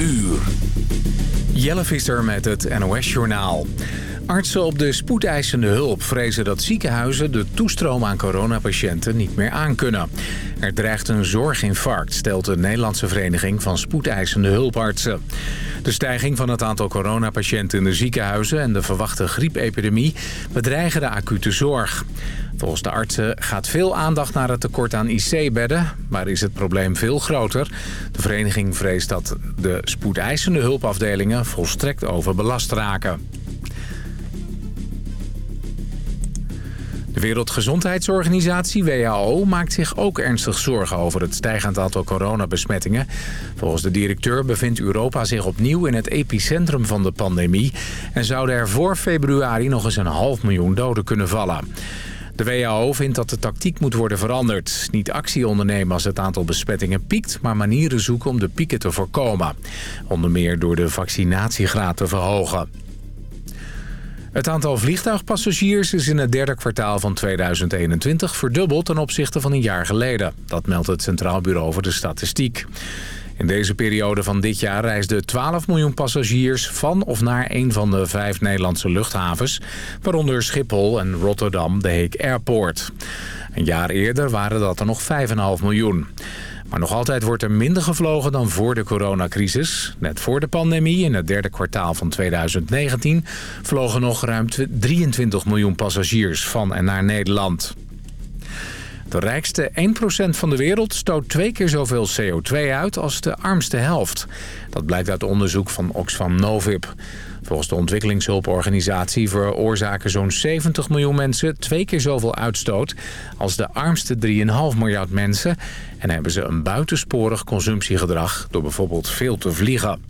uur. Jelle Visser met het NOS-journaal. Artsen op de spoedeisende hulp vrezen dat ziekenhuizen de toestroom aan coronapatiënten niet meer aankunnen. Er dreigt een zorginfarct, stelt de Nederlandse Vereniging van Spoedeisende Hulpartsen. De stijging van het aantal coronapatiënten in de ziekenhuizen en de verwachte griepepidemie bedreigen de acute zorg. Volgens de artsen gaat veel aandacht naar het tekort aan IC-bedden, maar is het probleem veel groter. De vereniging vreest dat de spoedeisende hulpafdelingen volstrekt overbelast raken. De Wereldgezondheidsorganisatie, WHO, maakt zich ook ernstig zorgen over het stijgend aantal coronabesmettingen. Volgens de directeur bevindt Europa zich opnieuw in het epicentrum van de pandemie... en zouden er voor februari nog eens een half miljoen doden kunnen vallen. De WHO vindt dat de tactiek moet worden veranderd. Niet actie ondernemen als het aantal besmettingen piekt... maar manieren zoeken om de pieken te voorkomen. Onder meer door de vaccinatiegraad te verhogen. Het aantal vliegtuigpassagiers is in het derde kwartaal van 2021 verdubbeld ten opzichte van een jaar geleden. Dat meldt het Centraal Bureau voor de Statistiek. In deze periode van dit jaar reisden 12 miljoen passagiers van of naar een van de vijf Nederlandse luchthavens, waaronder Schiphol en Rotterdam de Heek Airport. Een jaar eerder waren dat er nog 5,5 miljoen. Maar nog altijd wordt er minder gevlogen dan voor de coronacrisis. Net voor de pandemie, in het derde kwartaal van 2019... vlogen nog ruim 23 miljoen passagiers van en naar Nederland. De rijkste 1% van de wereld stoot twee keer zoveel CO2 uit als de armste helft. Dat blijkt uit onderzoek van Oxfam Novib. Volgens de ontwikkelingshulporganisatie veroorzaken zo'n 70 miljoen mensen twee keer zoveel uitstoot als de armste 3,5 miljard mensen. En hebben ze een buitensporig consumptiegedrag door bijvoorbeeld veel te vliegen.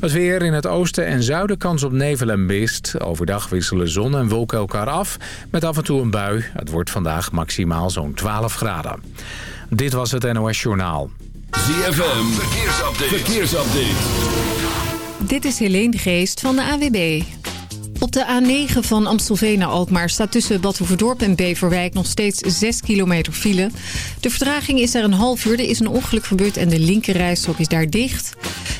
Het weer in het oosten en zuiden kans op nevel en mist. Overdag wisselen zon en wolken elkaar af met af en toe een bui. Het wordt vandaag maximaal zo'n 12 graden. Dit was het NOS Journaal. ZFM, verkeersupdate. verkeersupdate. Dit is Helene Geest van de AWB. Op de A9 van Amstelveen naar Alkmaar staat tussen Bad en Beverwijk nog steeds 6 kilometer file. De vertraging is er een half uur. Er is een ongeluk gebeurd en de linkerrijstrook is daar dicht.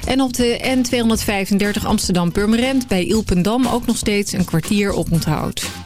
En op de N235 Amsterdam-Purmerend bij Ilpendam ook nog steeds een kwartier op onthoud.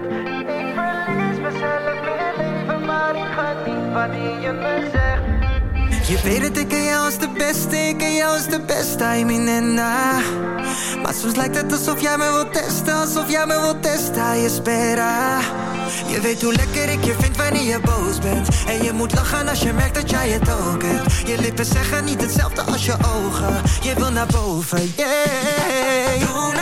bed. Ik verlies mezelf in leven, maar ik ga niet wanneer je me zegt. Je weet dat ik ken jou als de beste, ik ken jou als de best, I'm en na. Maar soms lijkt het alsof jij me wilt testen, alsof jij me wilt testen, je spera. Je weet hoe lekker ik je vind wanneer je boos bent En je moet lachen als je merkt dat jij het ook hebt Je lippen zeggen niet hetzelfde als je ogen Je wil naar boven, yeah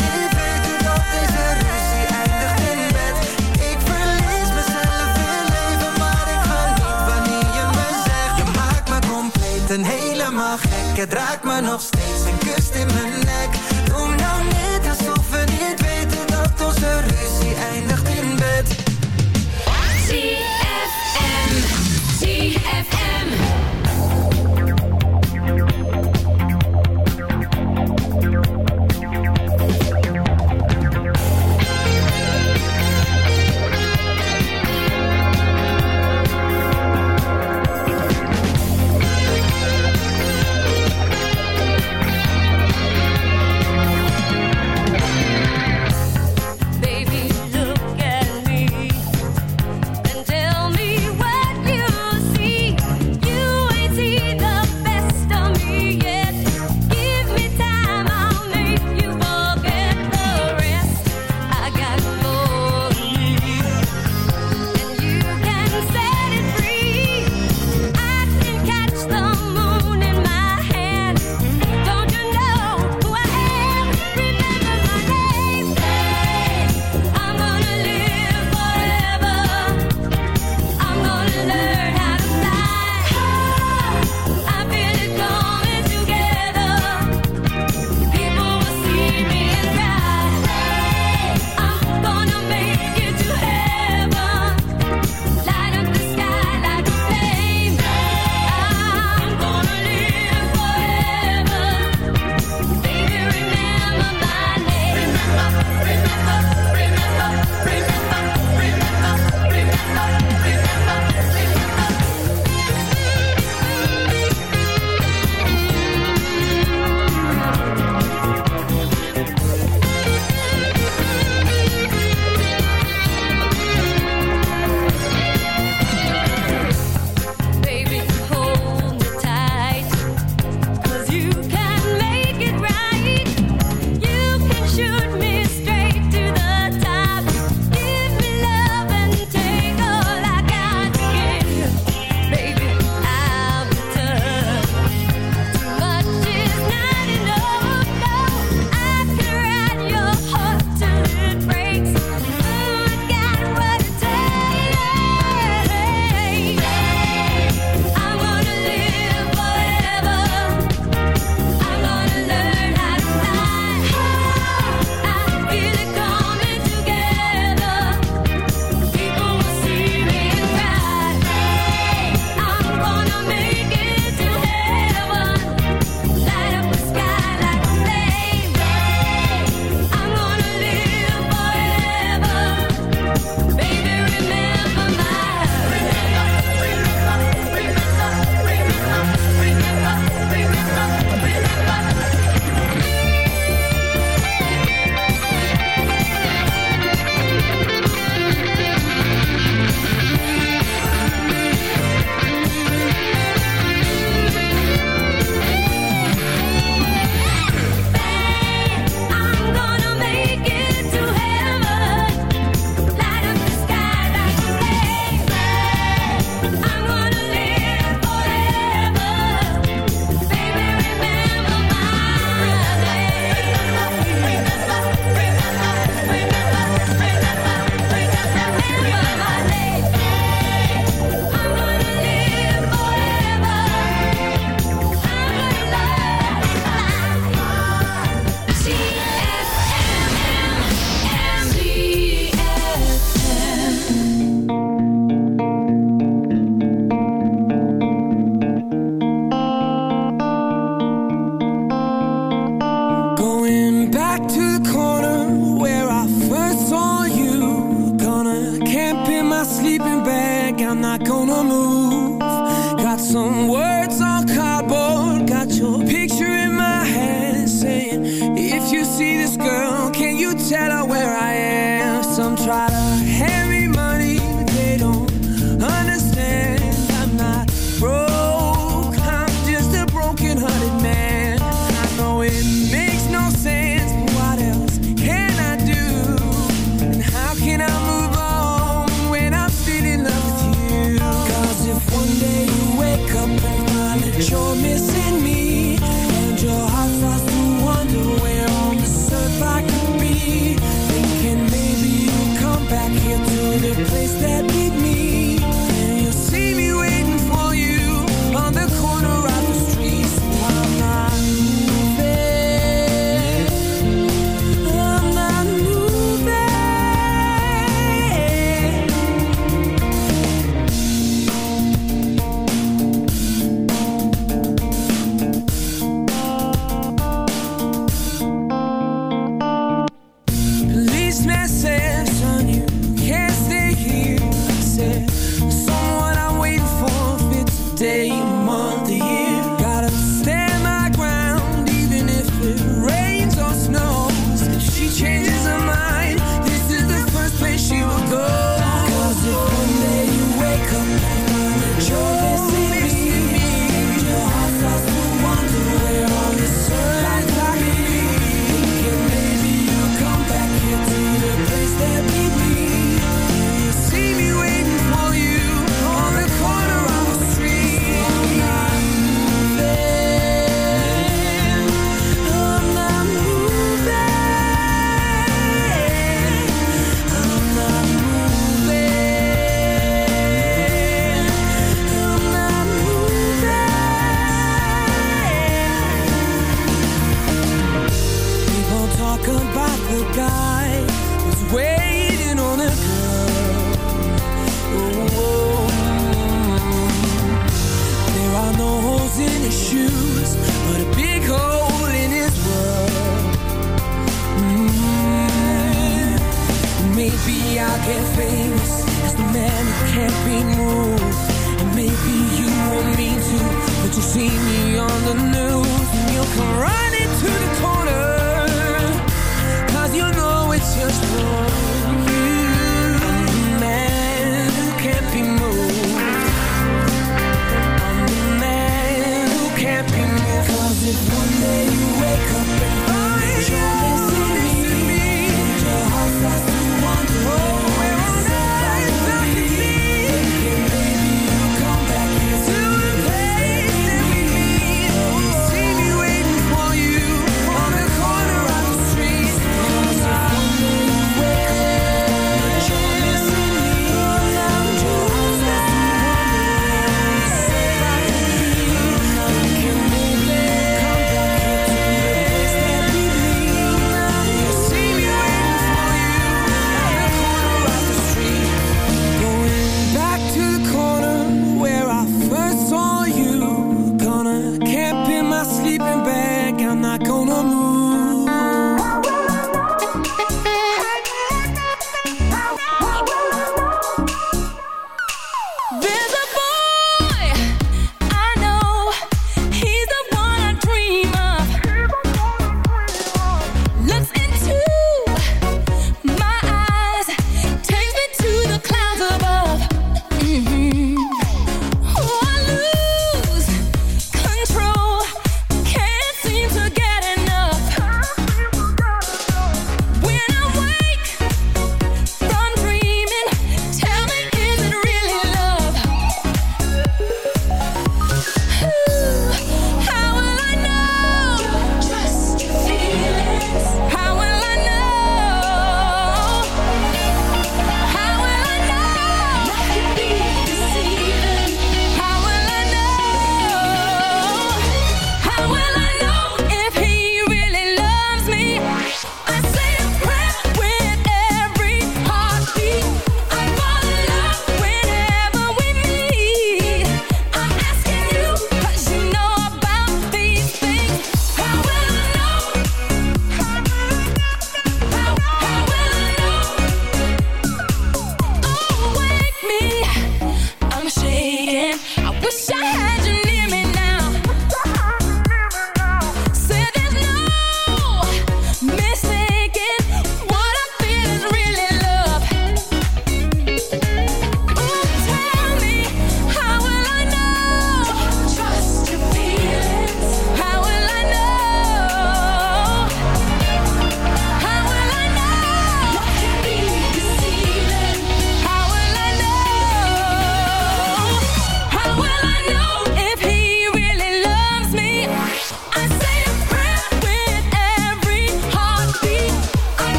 Het raakt me nog steeds en kust in mijn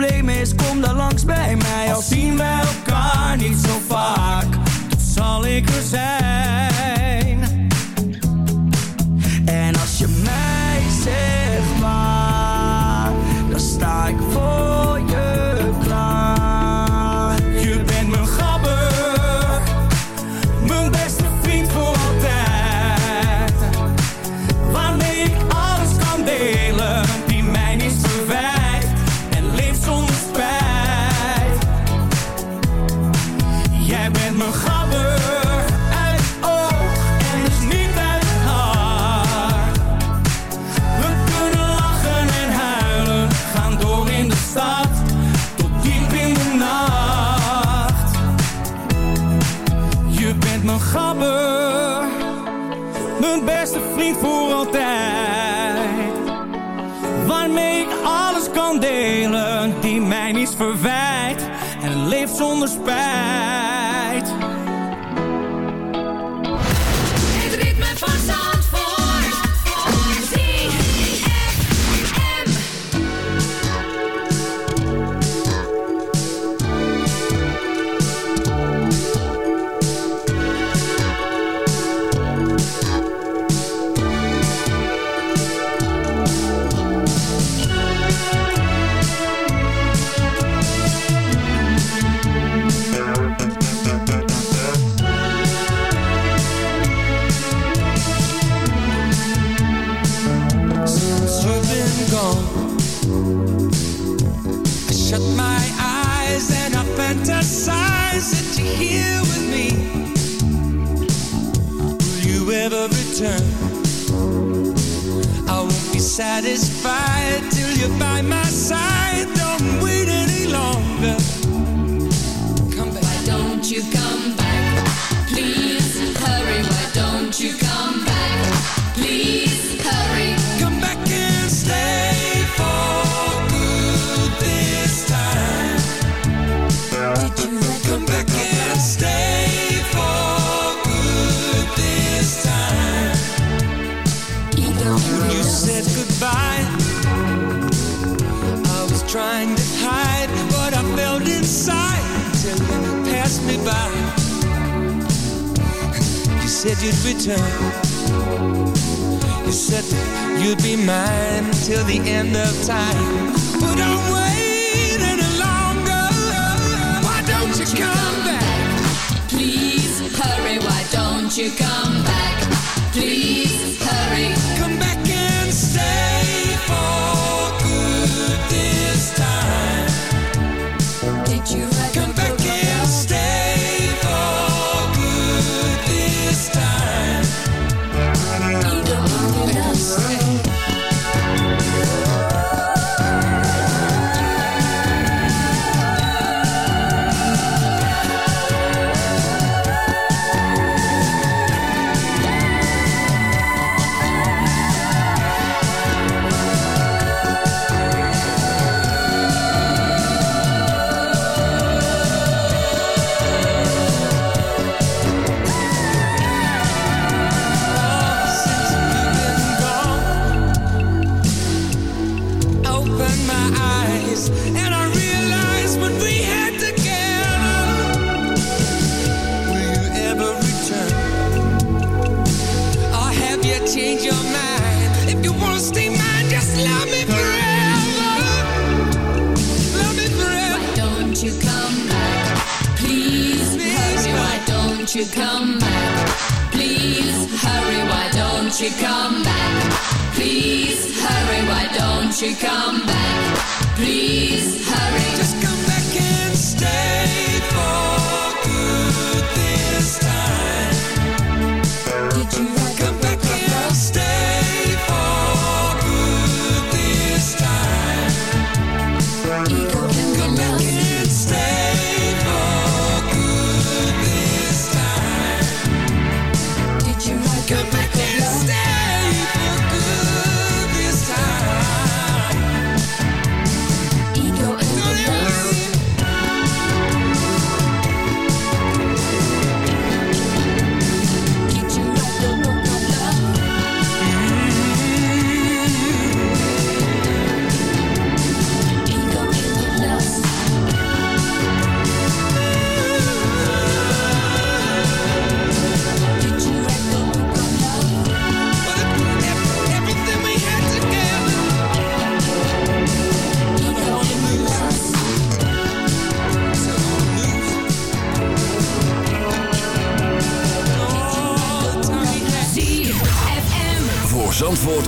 probleem is, kom dan langs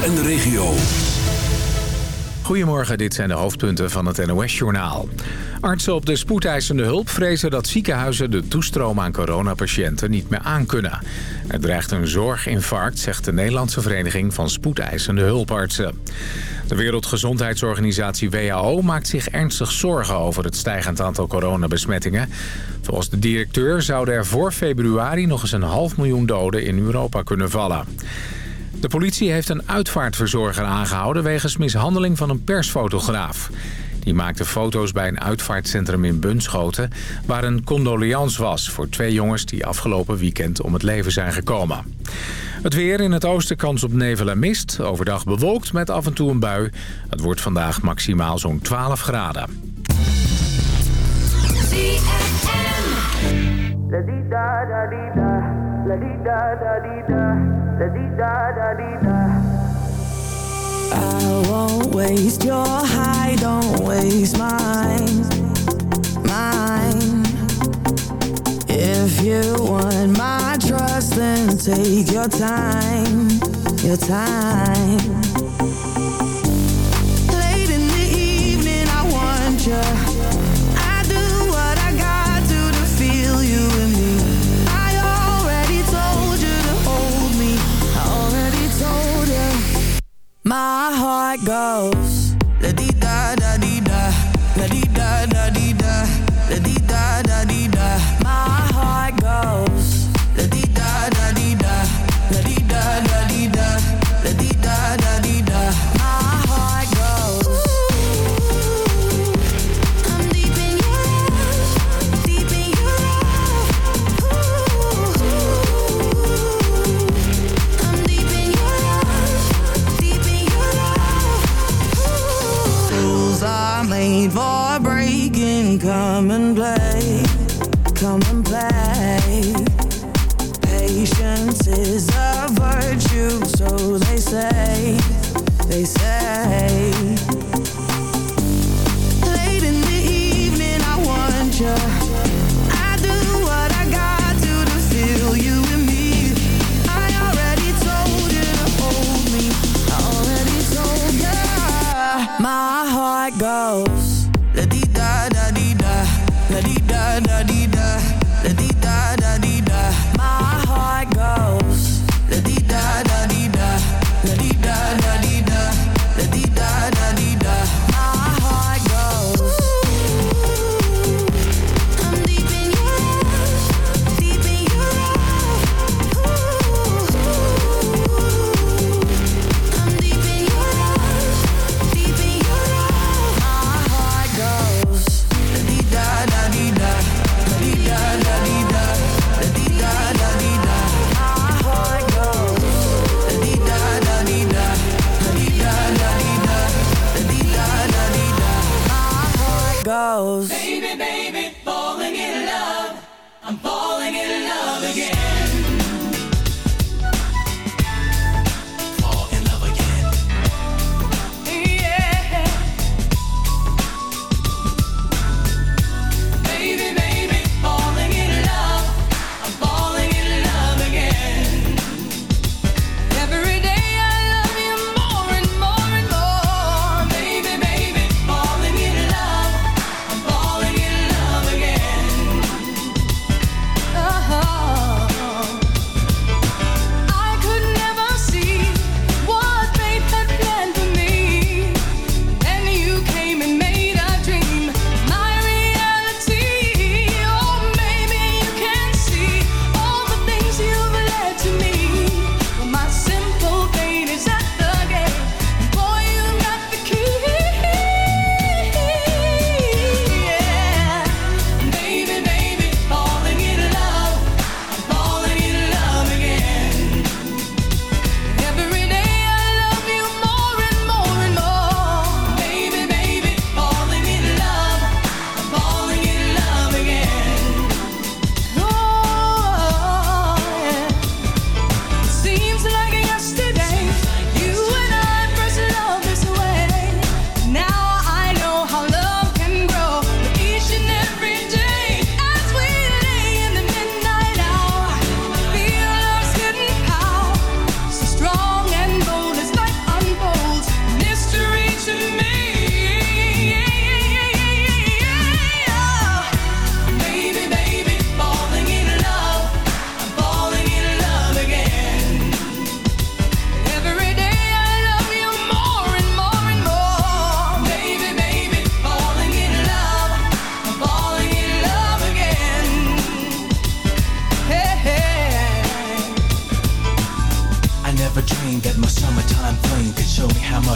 En de regio. Goedemorgen, dit zijn de hoofdpunten van het NOS-journaal. Artsen op de spoedeisende hulp vrezen dat ziekenhuizen de toestroom aan coronapatiënten niet meer aankunnen. Er dreigt een zorginfarct, zegt de Nederlandse Vereniging van Spoedeisende Hulpartsen. De Wereldgezondheidsorganisatie WHO maakt zich ernstig zorgen over het stijgend aantal coronabesmettingen. Volgens de directeur zouden er voor februari nog eens een half miljoen doden in Europa kunnen vallen. De politie heeft een uitvaartverzorger aangehouden... wegens mishandeling van een persfotograaf. Die maakte foto's bij een uitvaartcentrum in Bunschoten... waar een condoleance was voor twee jongens die afgelopen weekend om het leven zijn gekomen. Het weer in het oosten kans op nevel en mist. Overdag bewolkt met af en toe een bui. Het wordt vandaag maximaal zo'n 12 graden. I won't waste your high, don't waste mine, mine. If you want my trust, then take your time, your time. Late in the evening, I want you. My heart goes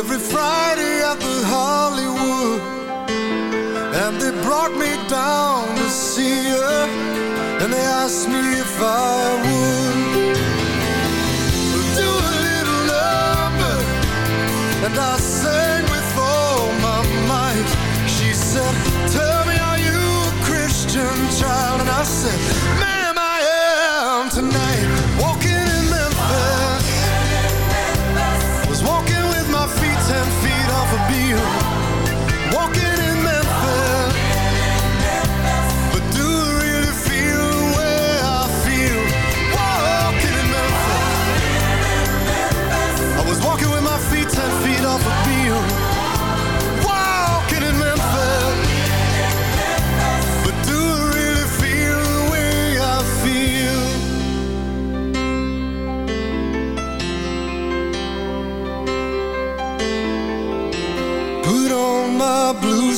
every Friday at the Hollywood. And they brought me down to see her And they asked me if I would.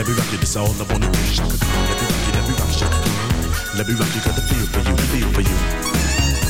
Let me rock it, that's all I wanna do. Shaka Khan, let me rock it, let me rock Shaka Khan. Let me rock it, got the feel for you, feel for you.